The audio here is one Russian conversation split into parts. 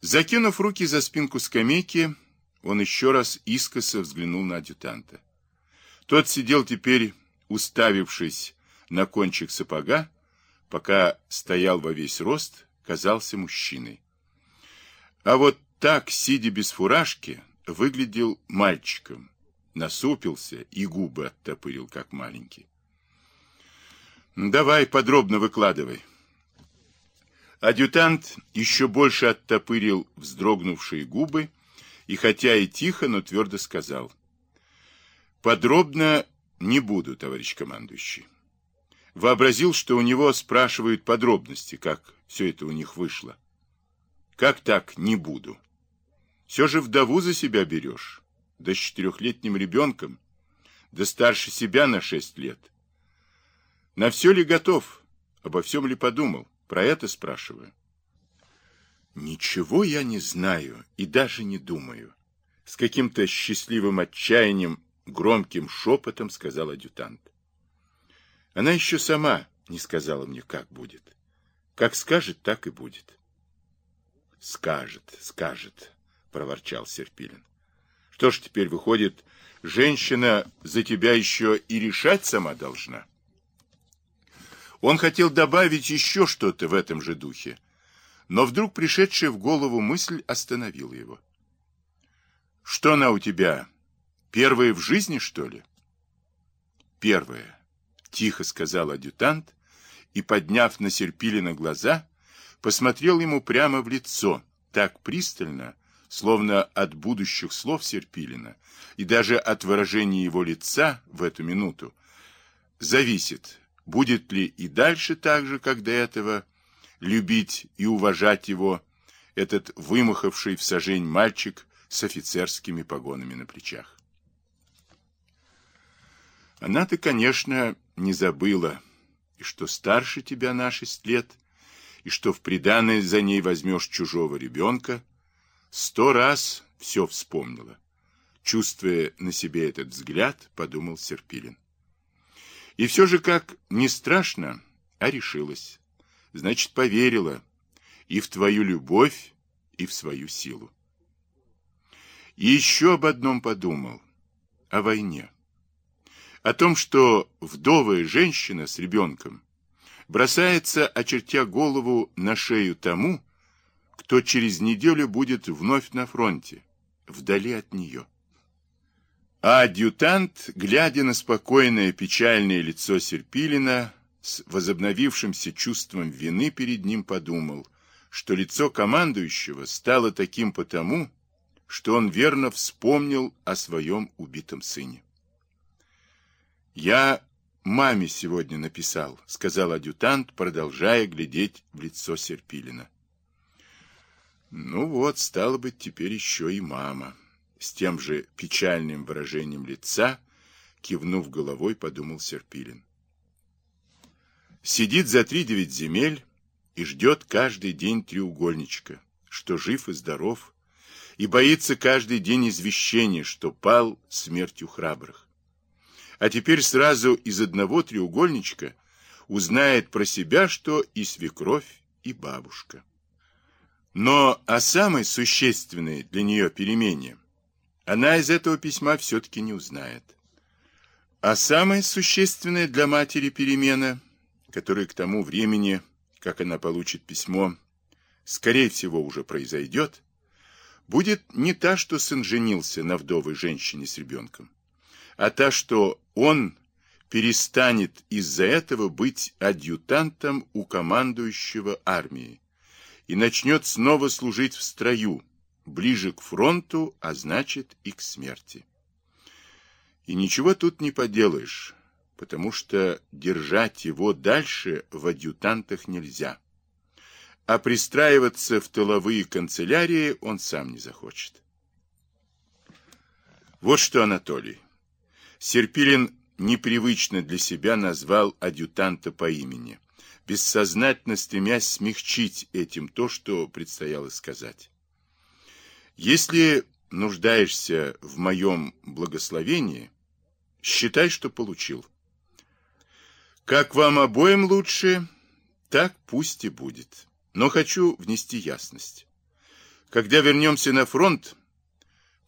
Закинув руки за спинку скамейки, он еще раз искоса взглянул на адъютанта. Тот сидел теперь, уставившись на кончик сапога, пока стоял во весь рост, казался мужчиной. А вот так, сидя без фуражки, выглядел мальчиком, насупился и губы оттопырил, как маленький. «Давай подробно выкладывай». Адъютант еще больше оттопырил вздрогнувшие губы и, хотя и тихо, но твердо сказал. «Подробно не буду, товарищ командующий». Вообразил, что у него спрашивают подробности, как все это у них вышло. «Как так не буду?» Все же вдову за себя берешь, да с четырехлетним ребенком, да старше себя на шесть лет. На все ли готов? Обо всем ли подумал? Про это спрашиваю. Ничего я не знаю и даже не думаю. С каким-то счастливым отчаянием, громким шепотом сказал адъютант. Она еще сама не сказала мне, как будет. Как скажет, так и будет. Скажет, скажет, проворчал Серпилин. Что ж теперь выходит, женщина за тебя еще и решать сама должна? Он хотел добавить еще что-то в этом же духе, но вдруг пришедшая в голову мысль остановила его. «Что она у тебя? Первая в жизни, что ли?» «Первая», — тихо сказал адъютант, и, подняв на Серпилина глаза, посмотрел ему прямо в лицо, так пристально, словно от будущих слов Серпилина, и даже от выражения его лица в эту минуту, зависит, будет ли и дальше так же, как до этого, любить и уважать его этот вымахавший в сажень мальчик с офицерскими погонами на плечах. Она-то, конечно, не забыла, и что старше тебя на шесть лет, и что в приданое за ней возьмешь чужого ребенка, сто раз все вспомнила. Чувствуя на себе этот взгляд, подумал Серпилин. И все же, как не страшно, а решилась. Значит, поверила и в твою любовь, и в свою силу. И еще об одном подумал. О войне. О том, что вдовая женщина с ребенком бросается, очертя голову на шею тому, кто через неделю будет вновь на фронте, вдали от нее. А адъютант, глядя на спокойное печальное лицо Серпилина, с возобновившимся чувством вины перед ним подумал, что лицо командующего стало таким потому, что он верно вспомнил о своем убитом сыне. «Я маме сегодня написал», — сказал адъютант, продолжая глядеть в лицо Серпилина. «Ну вот, стало быть, теперь еще и мама» с тем же печальным выражением лица, кивнув головой, подумал Серпилин. Сидит за три девять земель и ждет каждый день треугольничка, что жив и здоров, и боится каждый день извещения, что пал смертью храбрых. А теперь сразу из одного треугольничка узнает про себя, что и свекровь, и бабушка. Но о самой существенной для нее перемене она из этого письма все-таки не узнает. А самая существенная для матери перемена, которая к тому времени, как она получит письмо, скорее всего уже произойдет, будет не та, что сын женился на вдовой женщине с ребенком, а та, что он перестанет из-за этого быть адъютантом у командующего армии и начнет снова служить в строю, ближе к фронту, а значит и к смерти. И ничего тут не поделаешь, потому что держать его дальше в адъютантах нельзя. А пристраиваться в тыловые канцелярии он сам не захочет. Вот что, Анатолий. Серпилин непривычно для себя назвал адъютанта по имени, бессознательно стремясь смягчить этим то, что предстояло сказать. Если нуждаешься в моем благословении, считай, что получил. Как вам обоим лучше, так пусть и будет. Но хочу внести ясность. Когда вернемся на фронт,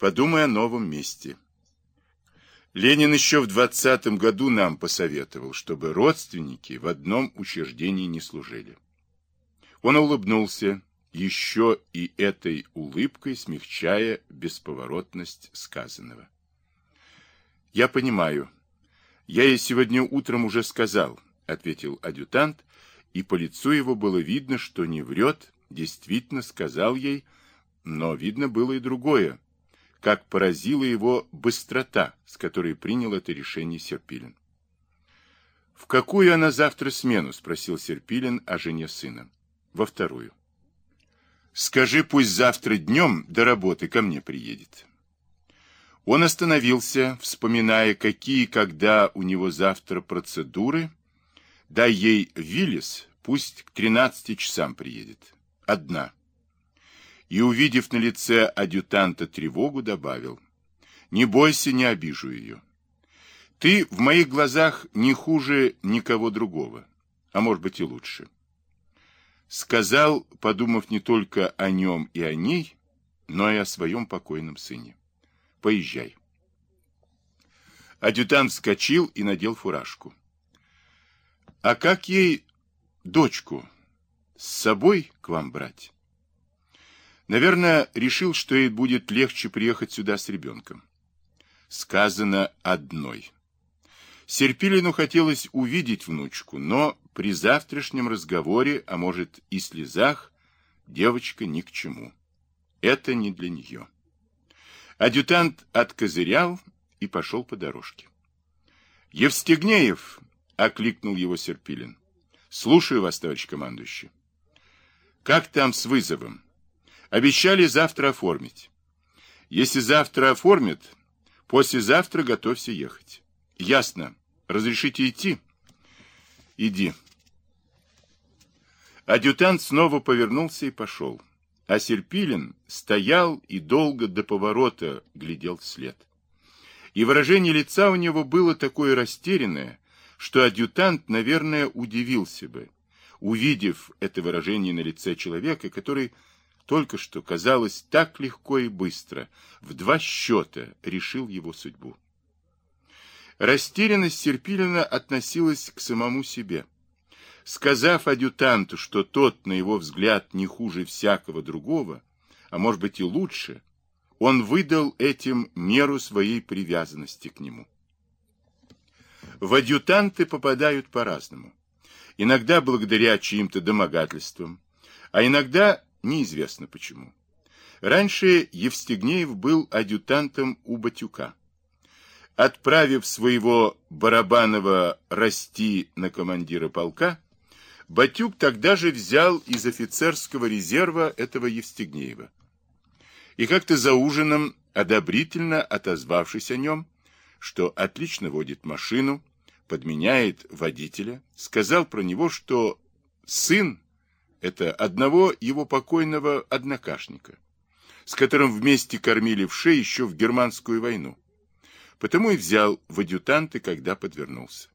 подумай о новом месте. Ленин еще в двадцатом году нам посоветовал, чтобы родственники в одном учреждении не служили. Он улыбнулся, еще и этой улыбкой смягчая бесповоротность сказанного. «Я понимаю. Я ей сегодня утром уже сказал», — ответил адъютант, и по лицу его было видно, что не врет, действительно сказал ей, но видно было и другое, как поразила его быстрота, с которой принял это решение Серпилин. «В какую она завтра смену?» — спросил Серпилин о жене сына. «Во вторую». «Скажи, пусть завтра днем до работы ко мне приедет». Он остановился, вспоминая, какие когда у него завтра процедуры. Дай ей Виллис, пусть к 13 часам приедет. Одна и, увидев на лице адъютанта тревогу, добавил, «Не бойся, не обижу ее. Ты в моих глазах не хуже никого другого, а может быть и лучше». Сказал, подумав не только о нем и о ней, но и о своем покойном сыне. «Поезжай». Адъютант вскочил и надел фуражку. «А как ей дочку с собой к вам брать?» Наверное, решил, что ей будет легче приехать сюда с ребенком. Сказано одной. Серпилину хотелось увидеть внучку, но при завтрашнем разговоре, а может и слезах, девочка ни к чему. Это не для нее. Адъютант откозырял и пошел по дорожке. «Евстигнеев!» — окликнул его Серпилин. «Слушаю вас, товарищ командующий». «Как там с вызовом?» Обещали завтра оформить. Если завтра оформят, послезавтра готовься ехать. Ясно. Разрешите идти? Иди. Адъютант снова повернулся и пошел. А Серпилин стоял и долго до поворота глядел вслед. И выражение лица у него было такое растерянное, что адъютант, наверное, удивился бы, увидев это выражение на лице человека, который только что, казалось, так легко и быстро, в два счета решил его судьбу. Растерянность Серпилина относилась к самому себе. Сказав адъютанту, что тот, на его взгляд, не хуже всякого другого, а может быть и лучше, он выдал этим меру своей привязанности к нему. В адъютанты попадают по-разному. Иногда благодаря чьим-то домогательствам, а иногда Неизвестно почему. Раньше Евстигнеев был адъютантом у Батюка. Отправив своего Барабанова расти на командира полка, Батюк тогда же взял из офицерского резерва этого Евстигнеева. И как-то за ужином, одобрительно отозвавшись о нем, что отлично водит машину, подменяет водителя, сказал про него, что сын это одного его покойного однокашника, с которым вместе кормили вше еще в германскую войну. Потому и взял в адъютанты, когда подвернулся.